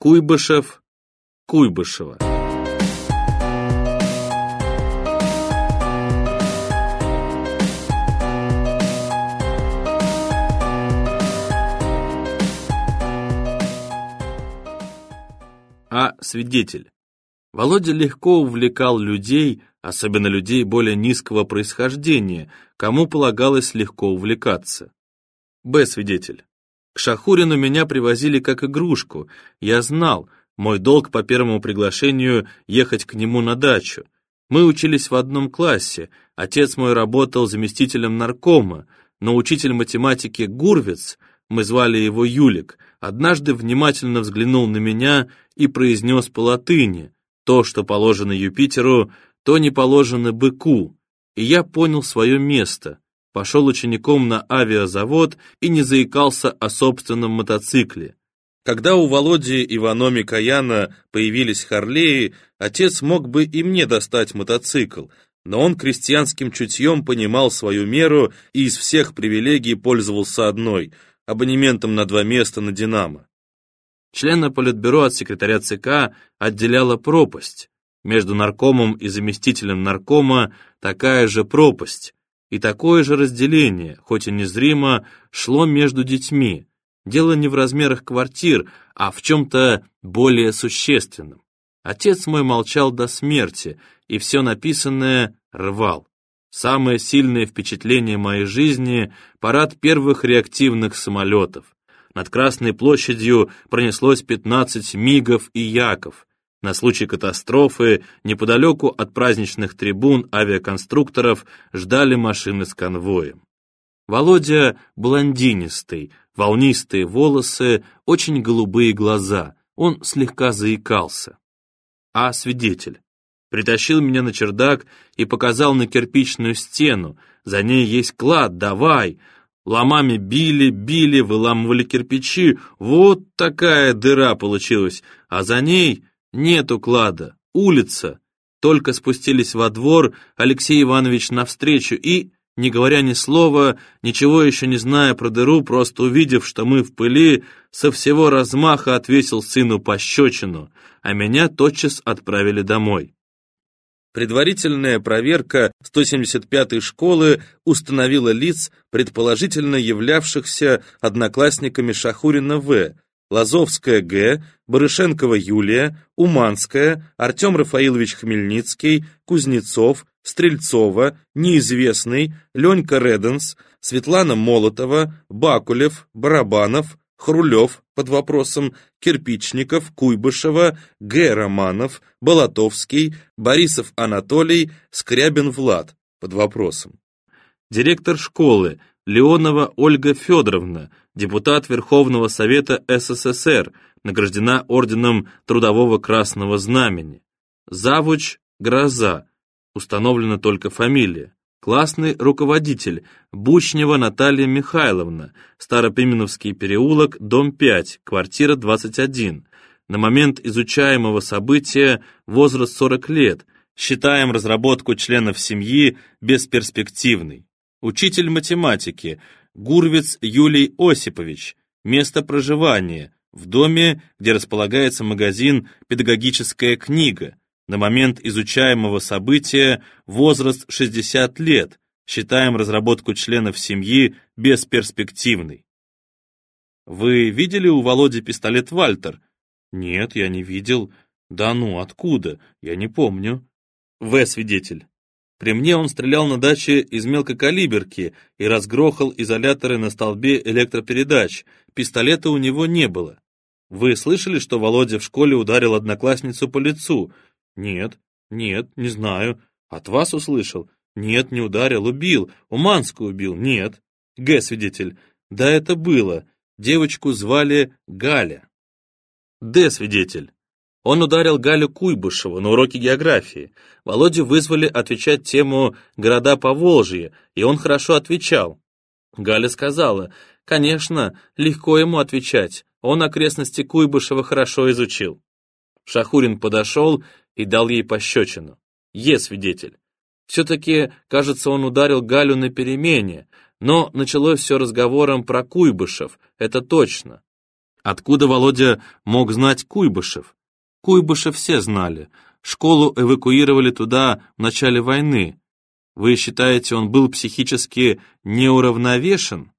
Куйбышев, Куйбышева. А свидетель. Володя легко увлекал людей, особенно людей более низкого происхождения, кому полагалось легко увлекаться. Б. Свидетель. К Шахурину меня привозили как игрушку. Я знал, мой долг по первому приглашению ехать к нему на дачу. Мы учились в одном классе, отец мой работал заместителем наркома, но учитель математики Гурвиц, мы звали его Юлик, однажды внимательно взглянул на меня и произнес по латыни «То, что положено Юпитеру, то не положено быку», и я понял свое место, пошел учеником на авиазавод и не заикался о собственном мотоцикле. Когда у Володи Иваноми Каяна появились Харлеи, отец мог бы и мне достать мотоцикл, но он крестьянским чутьем понимал свою меру и из всех привилегий пользовался одной – абонементом на два места на «Динамо». Члена Политбюро от секретаря ЦК отделяла пропасть. Между наркомом и заместителем наркома такая же пропасть. И такое же разделение, хоть и незримо, шло между детьми. Дело не в размерах квартир, а в чем-то более существенном. Отец мой молчал до смерти, и все написанное рвал. Самое сильное впечатление моей жизни — парад первых реактивных самолетов. Над Красной площадью пронеслось 15 мигов и яков. На случай катастрофы неподалеку от праздничных трибун авиаконструкторов ждали машины с конвоем. Володя блондинистый, волнистые волосы, очень голубые глаза. Он слегка заикался. А свидетель? Притащил меня на чердак и показал на кирпичную стену. За ней есть клад, давай. Ломами били, били, выламывали кирпичи. Вот такая дыра получилась. А за ней нету клада, улица. Только спустились во двор, Алексей Иванович навстречу и, не говоря ни слова, ничего еще не зная про дыру, просто увидев, что мы в пыли, со всего размаха отвесил сыну пощечину, а меня тотчас отправили домой. Предварительная проверка 175-й школы установила лиц, предположительно являвшихся одноклассниками Шахурина В., Лазовская Г., Барышенкова Юлия, Уманская, Артем Рафаилович Хмельницкий, Кузнецов, Стрельцова, Неизвестный, Ленька Реденс, Светлана Молотова, Бакулев, Барабанов, Хрулев под вопросом, Кирпичников, Куйбышева, Г. Романов, Болотовский, Борисов Анатолий, Скрябин Влад под вопросом. Директор школы Леонова Ольга Федоровна, депутат Верховного Совета СССР, награждена орденом Трудового Красного Знамени. Завуч Гроза, установлена только фамилия. Классный руководитель Бучнева Наталья Михайловна, Старопименовский переулок, дом 5, квартира 21. На момент изучаемого события возраст 40 лет. Считаем разработку членов семьи бесперспективной. Учитель математики Гурвиц Юлий Осипович. Место проживания в доме, где располагается магазин «Педагогическая книга», на момент изучаемого события возраст 60 лет, считаем разработку членов семьи бесперспективной. Вы видели у Володи пистолет Вальтер? Нет, я не видел. Да ну, откуда? Я не помню. В. Свидетель. При мне он стрелял на даче из мелкокалиберки и разгрохал изоляторы на столбе электропередач. Пистолета у него не было. Вы слышали, что Володя в школе ударил одноклассницу по лицу? «Нет, нет, не знаю. От вас услышал? Нет, не ударил, убил. Уманскую убил? Нет. Г. Свидетель. Да это было. Девочку звали Галя. Д. Свидетель. Он ударил Галю Куйбышеву на уроке географии. Володю вызвали отвечать тему «Города по Волжье», и он хорошо отвечал. Галя сказала, «Конечно, легко ему отвечать, он окрестности Куйбышева хорошо изучил». Шахурин подошел и дал ей пощечину. Е свидетель. Все-таки, кажется, он ударил Галю на перемене, но началось все разговором про Куйбышев, это точно. Откуда Володя мог знать Куйбышев? Куйбышев все знали. Школу эвакуировали туда в начале войны. Вы считаете, он был психически неуравновешен?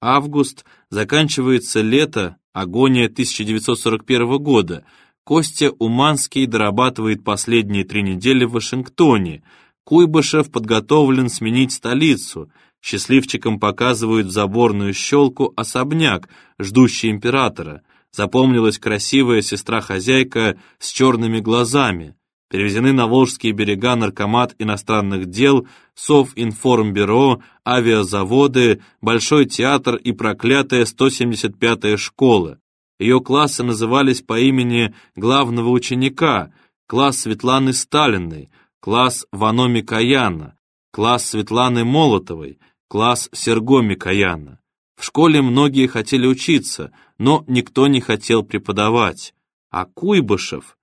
Август, заканчивается лето, агония 1941 года. Костя Уманский дорабатывает последние три недели в Вашингтоне. Куйбышев подготовлен сменить столицу. Счастливчикам показывают заборную щелку особняк, ждущий императора. Запомнилась красивая сестра-хозяйка с черными глазами. Перевезены на Волжские берега наркомат иностранных дел, Совинформбюро, авиазаводы, Большой театр и проклятая 175-я школа. Ее классы назывались по имени главного ученика, класс Светланы Сталиной, класс Вано Микояна, класс Светланы Молотовой, класс Серго Микояна. В школе многие хотели учиться, но никто не хотел преподавать. А Куйбышев,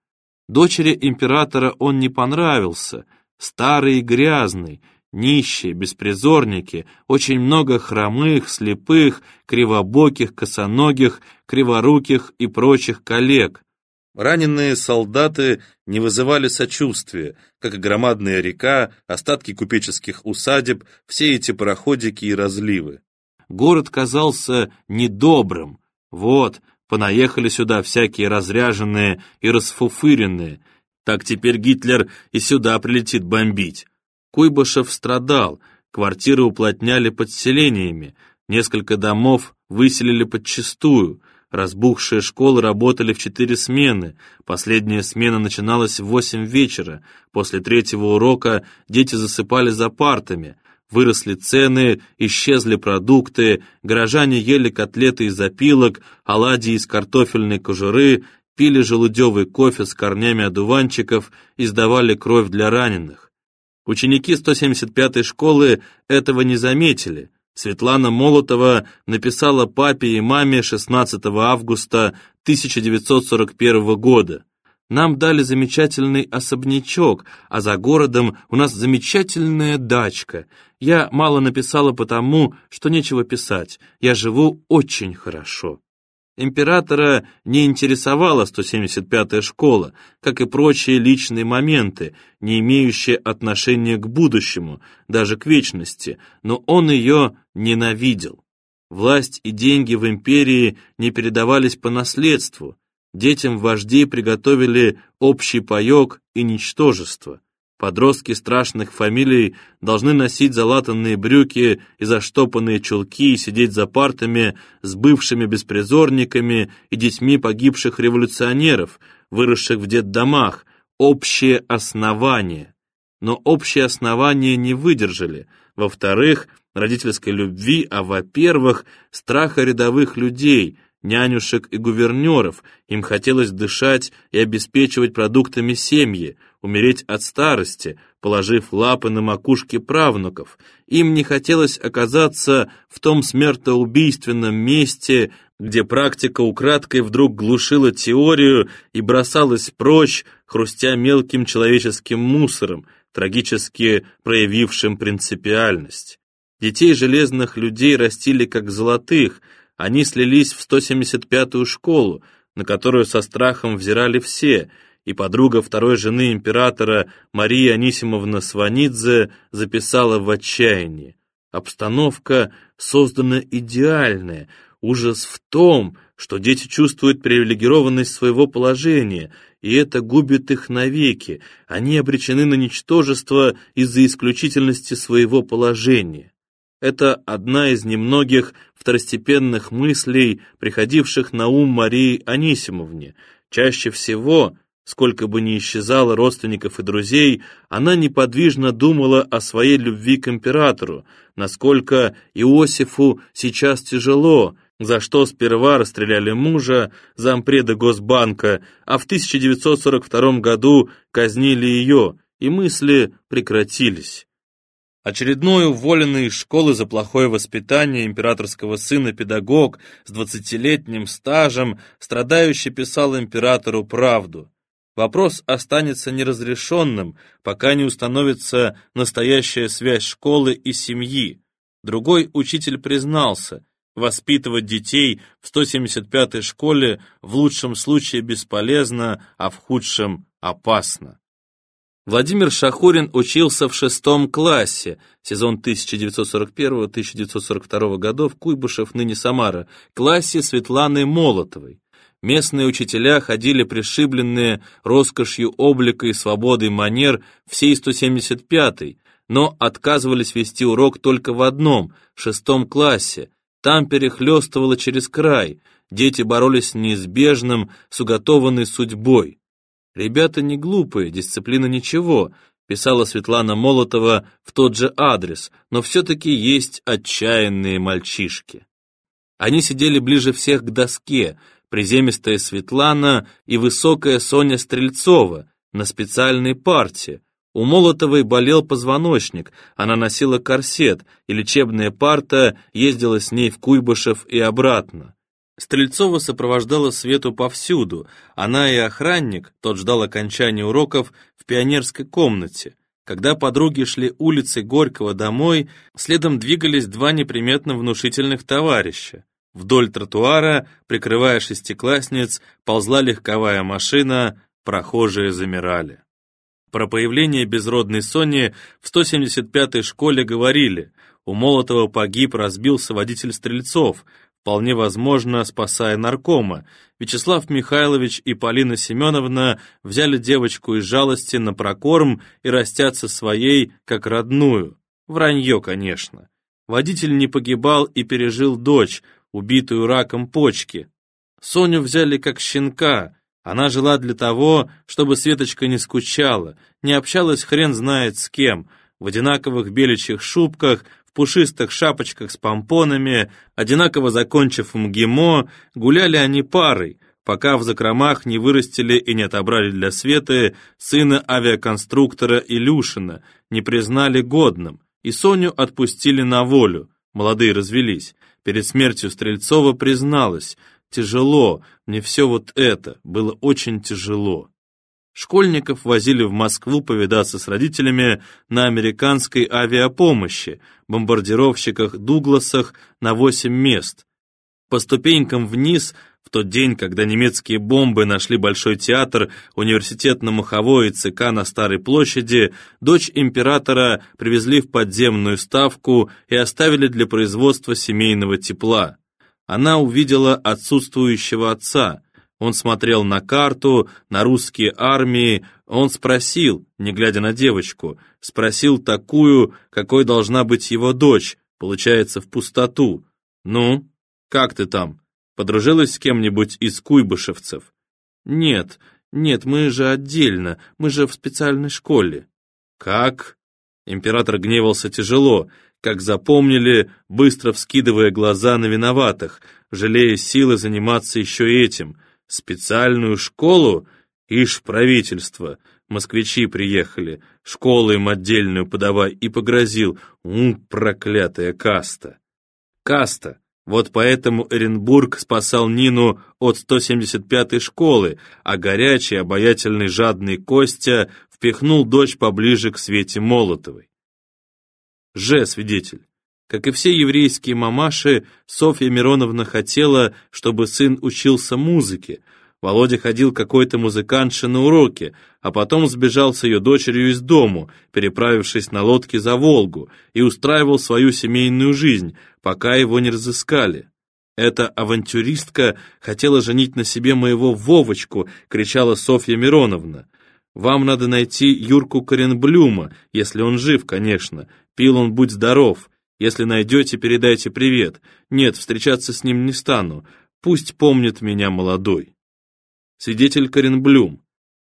дочери императора он не понравился, старый и грязный, нищие, беспризорники, очень много хромых, слепых, кривобоких, косоногих, криворуких и прочих коллег. Раненые солдаты не вызывали сочувствия, как громадная река, остатки купеческих усадеб, все эти пароходики и разливы. Город казался недобрым. Вот, понаехали сюда всякие разряженные и расфуфыренные. Так теперь Гитлер и сюда прилетит бомбить. Куйбышев страдал, квартиры уплотняли подселениями, несколько домов выселили подчистую, разбухшие школы работали в четыре смены, последняя смена начиналась в восемь вечера, после третьего урока дети засыпали за партами, выросли цены, исчезли продукты, горожане ели котлеты из опилок, оладьи из картофельной кожуры, пили желудевый кофе с корнями одуванчиков и сдавали кровь для раненых. Ученики 175-й школы этого не заметили. Светлана Молотова написала папе и маме 16 августа 1941 года. Нам дали замечательный особнячок, а за городом у нас замечательная дачка. Я мало написала потому, что нечего писать. Я живу очень хорошо. Императора не интересовала 175-я школа, как и прочие личные моменты, не имеющие отношения к будущему, даже к вечности, но он ее ненавидел. Власть и деньги в империи не передавались по наследству, детям вождей приготовили общий паек и ничтожество. Подростки страшных фамилий должны носить залатанные брюки и заштопанные чулки и сидеть за партами с бывшими беспризорниками и детьми погибших революционеров, выросших в детдомах, общее основание. Но общие основания не выдержали. Во-вторых, родительской любви, а во-первых, страха рядовых людей, нянюшек и гувернеров, им хотелось дышать и обеспечивать продуктами семьи, умереть от старости, положив лапы на макушки правнуков. Им не хотелось оказаться в том смертоубийственном месте, где практика украдкой вдруг глушила теорию и бросалась прочь, хрустя мелким человеческим мусором, трагически проявившим принципиальность. Детей железных людей растили как золотых – они слились в 175-ю школу, на которую со страхом взирали все, и подруга второй жены императора Мария Анисимовна Сванидзе записала в отчаянии. Обстановка создана идеальная, ужас в том, что дети чувствуют привилегированность своего положения, и это губит их навеки, они обречены на ничтожество из-за исключительности своего положения. Это одна из немногих второстепенных мыслей, приходивших на ум Марии Анисимовне. Чаще всего, сколько бы ни исчезало родственников и друзей, она неподвижно думала о своей любви к императору, насколько Иосифу сейчас тяжело, за что сперва расстреляли мужа, зампреда Госбанка, а в 1942 году казнили ее, и мысли прекратились. Очередной уволенный из школы за плохое воспитание императорского сына педагог с двадцатилетним стажем, страдающий писал императору правду. Вопрос останется неразрешенным, пока не установится настоящая связь школы и семьи. Другой учитель признался, Воспитывать детей в 175-й школе в лучшем случае бесполезно, а в худшем опасно. Владимир Шахурин учился в шестом классе, сезон 1941-1942 годов, Куйбышев, ныне Самара, классе Светланы Молотовой. Местные учителя ходили пришибленные роскошью облика и свободой манер всей 175-й, но отказывались вести урок только в одном, шестом классе. Там перехлестывало через край, дети боролись с неизбежным, с уготованной судьбой. «Ребята не глупые, дисциплина ничего», писала Светлана Молотова в тот же адрес, но все-таки есть отчаянные мальчишки. Они сидели ближе всех к доске, приземистая Светлана и высокая Соня Стрельцова на специальной парте. У Молотовой болел позвоночник, она носила корсет, и лечебная парта ездила с ней в Куйбышев и обратно. Стрельцова сопровождала Свету повсюду. Она и охранник, тот ждал окончания уроков в пионерской комнате. Когда подруги шли улицей Горького домой, следом двигались два неприметно внушительных товарища. Вдоль тротуара, прикрывая шестиклассниц, ползла легковая машина, прохожие замирали. Про появление безродной Сони в 175-й школе говорили. У Молотова погиб, разбился водитель Стрельцов, вполне возможно, спасая наркома. Вячеслав Михайлович и Полина Семеновна взяли девочку из жалости на прокорм и растят своей, как родную. Вранье, конечно. Водитель не погибал и пережил дочь, убитую раком почки. Соню взяли как щенка, она жила для того, чтобы Светочка не скучала, не общалась хрен знает с кем, в одинаковых беличьих шубках, пушистых шапочках с помпонами, одинаково закончив МГИМО, гуляли они парой, пока в закромах не вырастили и не отобрали для Светы сына авиаконструктора Илюшина, не признали годным, и Соню отпустили на волю, молодые развелись. Перед смертью Стрельцова призналась, тяжело, мне все вот это, было очень тяжело. Школьников возили в Москву повидаться с родителями на американской авиапомощи, бомбардировщиках Дугласах на 8 мест. По ступенькам вниз, в тот день, когда немецкие бомбы нашли Большой театр, университет на Маховой и ЦК на Старой площади, дочь императора привезли в подземную ставку и оставили для производства семейного тепла. Она увидела отсутствующего отца – он смотрел на карту, на русские армии, он спросил, не глядя на девочку, спросил такую, какой должна быть его дочь, получается, в пустоту. «Ну, как ты там? Подружилась с кем-нибудь из куйбышевцев?» «Нет, нет, мы же отдельно, мы же в специальной школе». «Как?» Император гневался тяжело, как запомнили, быстро вскидывая глаза на виноватых, жалея силы заниматься еще этим — Специальную школу? Ишь, правительство. Москвичи приехали, школу им отдельную подавай, и погрозил. У, проклятая каста. Каста. Вот поэтому Эренбург спасал Нину от 175-й школы, а горячий, обаятельный, жадный Костя впихнул дочь поближе к Свете Молотовой. Ж. Свидетель. Как и все еврейские мамаши, Софья Мироновна хотела, чтобы сын учился музыке. Володя ходил какой-то музыкантше на уроки, а потом сбежал с ее дочерью из дому, переправившись на лодке за Волгу, и устраивал свою семейную жизнь, пока его не разыскали. «Эта авантюристка хотела женить на себе моего Вовочку!» — кричала Софья Мироновна. «Вам надо найти Юрку Коренблюма, если он жив, конечно. Пил он, будь здоров. Если найдете, передайте привет. Нет, встречаться с ним не стану. Пусть помнит меня молодой. Свидетель Коренблюм.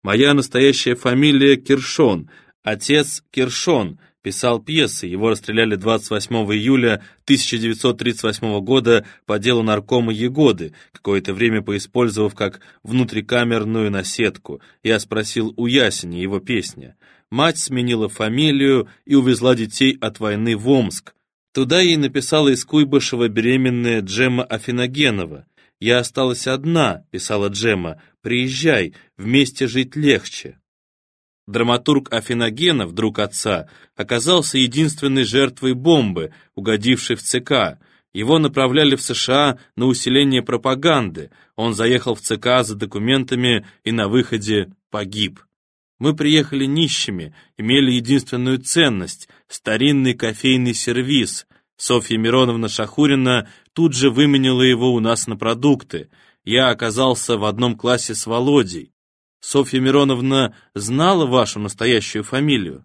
Моя настоящая фамилия Киршон. Отец Киршон. Писал пьесы, его расстреляли 28 июля 1938 года по делу наркома Егоды, какое-то время поиспользовав как внутрикамерную наседку. Я спросил у Ясени его песня. Мать сменила фамилию и увезла детей от войны в Омск. Туда ей написала из Куйбышева беременная Джема Афиногенова. «Я осталась одна», — писала Джема, — «приезжай, вместе жить легче». Драматург Афиногенов, друг отца, оказался единственной жертвой бомбы, угодившей в ЦК. Его направляли в США на усиление пропаганды. Он заехал в ЦК за документами и на выходе погиб. Мы приехали нищими, имели единственную ценность – старинный кофейный сервиз. Софья Мироновна Шахурина тут же выменила его у нас на продукты. Я оказался в одном классе с Володей. Софья Мироновна знала вашу настоящую фамилию?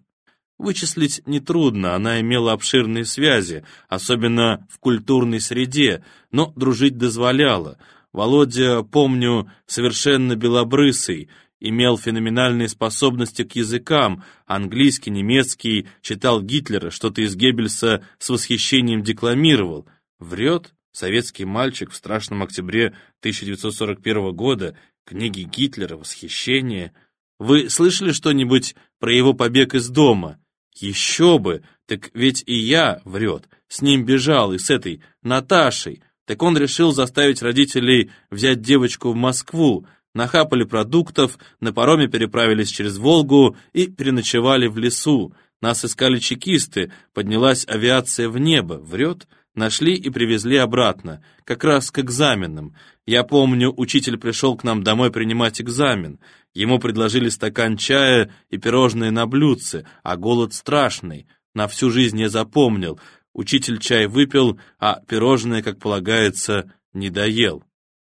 Вычислить нетрудно, она имела обширные связи, особенно в культурной среде, но дружить дозволяла. Володя, помню, совершенно белобрысый, имел феноменальные способности к языкам, английский, немецкий, читал Гитлера, что-то из Геббельса с восхищением декламировал. Врет советский мальчик в страшном октябре 1941 года, книги Гитлера, восхищение. Вы слышали что-нибудь про его побег из дома? Еще бы, так ведь и я, врет, с ним бежал и с этой Наташей. Так он решил заставить родителей взять девочку в Москву, нахапали продуктов, на пароме переправились через Волгу и переночевали в лесу. Нас искали чекисты, поднялась авиация в небо, врет, нашли и привезли обратно, как раз к экзаменам. Я помню, учитель пришел к нам домой принимать экзамен. Ему предложили стакан чая и пирожные на блюдце, а голод страшный. На всю жизнь я запомнил. Учитель чай выпил, а пирожное, как полагается, не доел.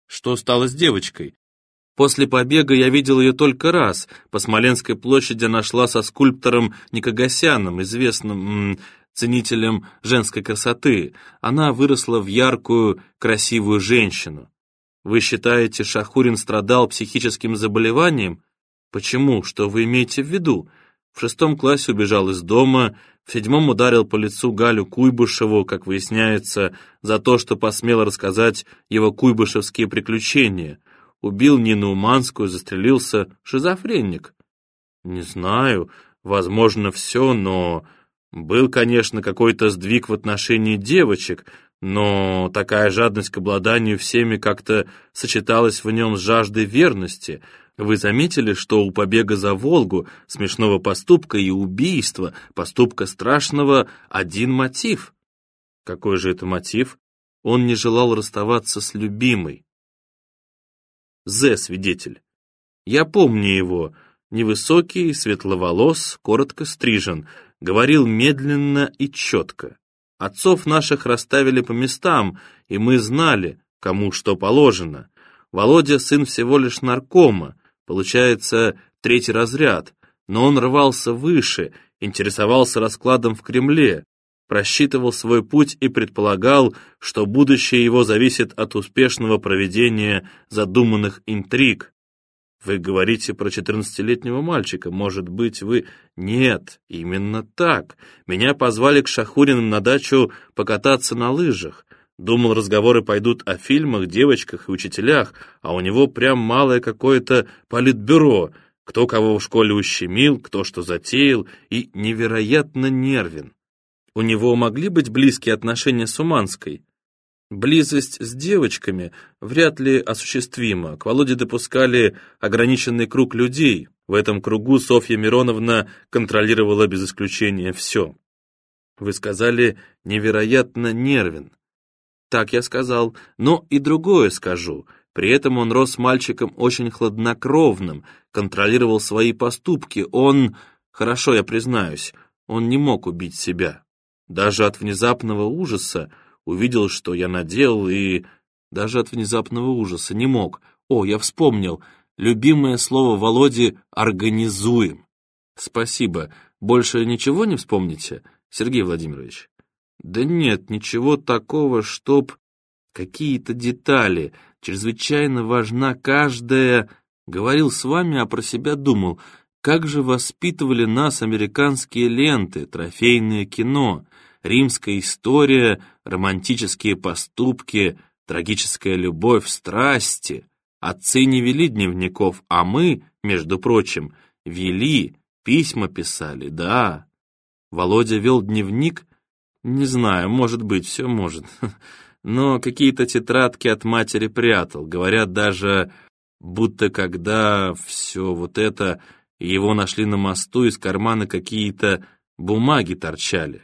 Что стало с девочкой? После побега я видел ее только раз. По Смоленской площади нашла со скульптором Никогасяном, известным м, ценителем женской красоты. Она выросла в яркую, красивую женщину. Вы считаете, Шахурин страдал психическим заболеванием? Почему? Что вы имеете в виду? В шестом классе убежал из дома, в седьмом ударил по лицу Галю Куйбышеву, как выясняется, за то, что посмел рассказать его куйбышевские приключения – убил Нину Уманскую, застрелился. Шизофренник. Не знаю, возможно, все, но... Был, конечно, какой-то сдвиг в отношении девочек, но такая жадность к обладанию всеми как-то сочеталась в нем с жаждой верности. Вы заметили, что у побега за Волгу, смешного поступка и убийства, поступка страшного, один мотив? Какой же это мотив? Он не желал расставаться с любимой. З. свидетель. Я помню его. Невысокий, светловолос, коротко стрижен, говорил медленно и четко. Отцов наших расставили по местам, и мы знали, кому что положено. Володя сын всего лишь наркома, получается третий разряд, но он рвался выше, интересовался раскладом в Кремле, просчитывал свой путь и предполагал, что будущее его зависит от успешного проведения задуманных интриг. Вы говорите про четырнадцатилетнего мальчика, может быть, вы... Нет, именно так. Меня позвали к Шахуриным на дачу покататься на лыжах. Думал, разговоры пойдут о фильмах, девочках и учителях, а у него прям малое какое-то политбюро, кто кого в школе ущемил, кто что затеял, и невероятно нервен. У него могли быть близкие отношения с Уманской? Близость с девочками вряд ли осуществима. К Володе допускали ограниченный круг людей. В этом кругу Софья Мироновна контролировала без исключения все. Вы сказали «невероятно нервен». Так я сказал, но и другое скажу. При этом он рос мальчиком очень хладнокровным, контролировал свои поступки. Он, хорошо, я признаюсь, он не мог убить себя. Даже от внезапного ужаса увидел, что я наделал, и... Даже от внезапного ужаса не мог. О, я вспомнил. Любимое слово Володи «организуем». Спасибо. Больше ничего не вспомните, Сергей Владимирович? Да нет, ничего такого, чтоб... Какие-то детали. Чрезвычайно важна каждая... Говорил с вами, а про себя думал. Как же воспитывали нас американские ленты, трофейное кино римская история, романтические поступки, трагическая любовь, страсти. Отцы не вели дневников, а мы, между прочим, вели, письма писали, да. Володя вел дневник? Не знаю, может быть, все может. Но какие-то тетрадки от матери прятал. Говорят даже, будто когда все вот это, его нашли на мосту, из кармана какие-то бумаги торчали.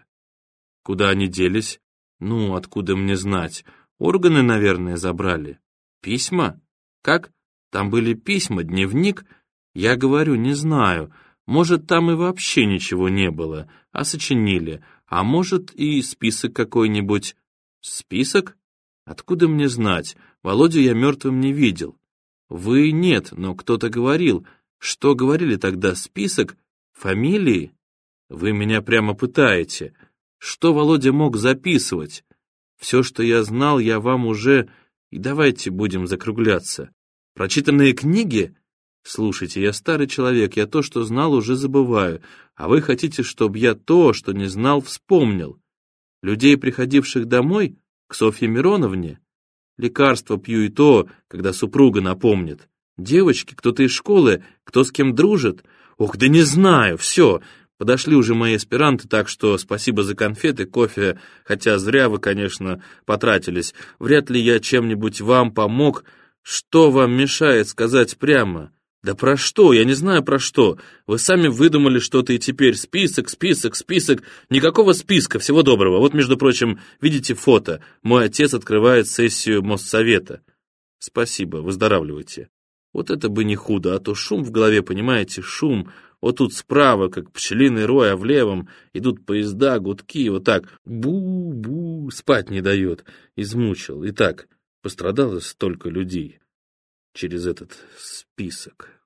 Куда они делись? Ну, откуда мне знать? Органы, наверное, забрали. Письма? Как? Там были письма, дневник? Я говорю, не знаю. Может, там и вообще ничего не было, а сочинили. А может, и список какой-нибудь. Список? Откуда мне знать? Володю я мертвым не видел. Вы нет, но кто-то говорил. Что говорили тогда? Список? Фамилии? Вы меня прямо пытаете. Что Володя мог записывать? Все, что я знал, я вам уже... И давайте будем закругляться. Прочитанные книги? Слушайте, я старый человек, я то, что знал, уже забываю, а вы хотите, чтобы я то, что не знал, вспомнил. Людей, приходивших домой, к Софье Мироновне? Лекарство пью и то, когда супруга напомнит. Девочки, кто-то из школы, кто с кем дружит. Ох, да не знаю, все, Подошли уже мои аспиранты, так что спасибо за конфеты, кофе, хотя зря вы, конечно, потратились. Вряд ли я чем-нибудь вам помог. Что вам мешает сказать прямо? Да про что? Я не знаю про что. Вы сами выдумали что-то и теперь список, список, список. Никакого списка, всего доброго. Вот, между прочим, видите фото. Мой отец открывает сессию Моссовета. Спасибо, выздоравливайте. Вот это бы не худо, а то шум в голове, понимаете, шум. Вот тут справа, как пчелиный рой, а в левом идут поезда, гудки, вот так. Бу-бу, спать не дает. Измучил. И так, пострадало столько людей через этот список.